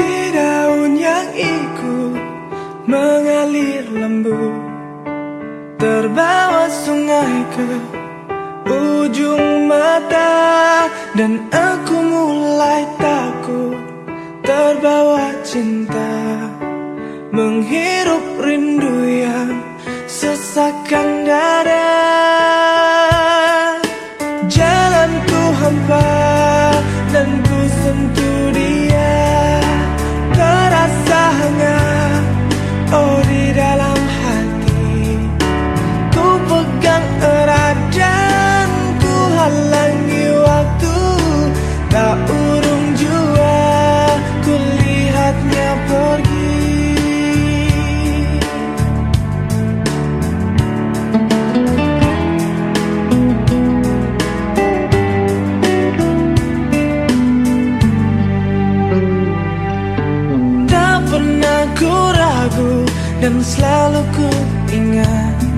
Di daun yang ikut mengalir lembu Terbawa sungai ke ujung mata Dan aku mulai takut terbawa cinta Menghirup oh di dan selalu ku ingat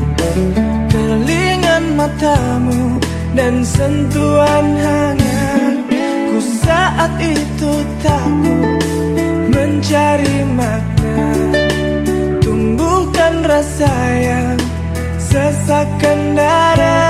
Kelingan matamu dan sentuhan hangat. Ku saat itu takut mencari makna. Tumbuhkan rasa yang sesakan darah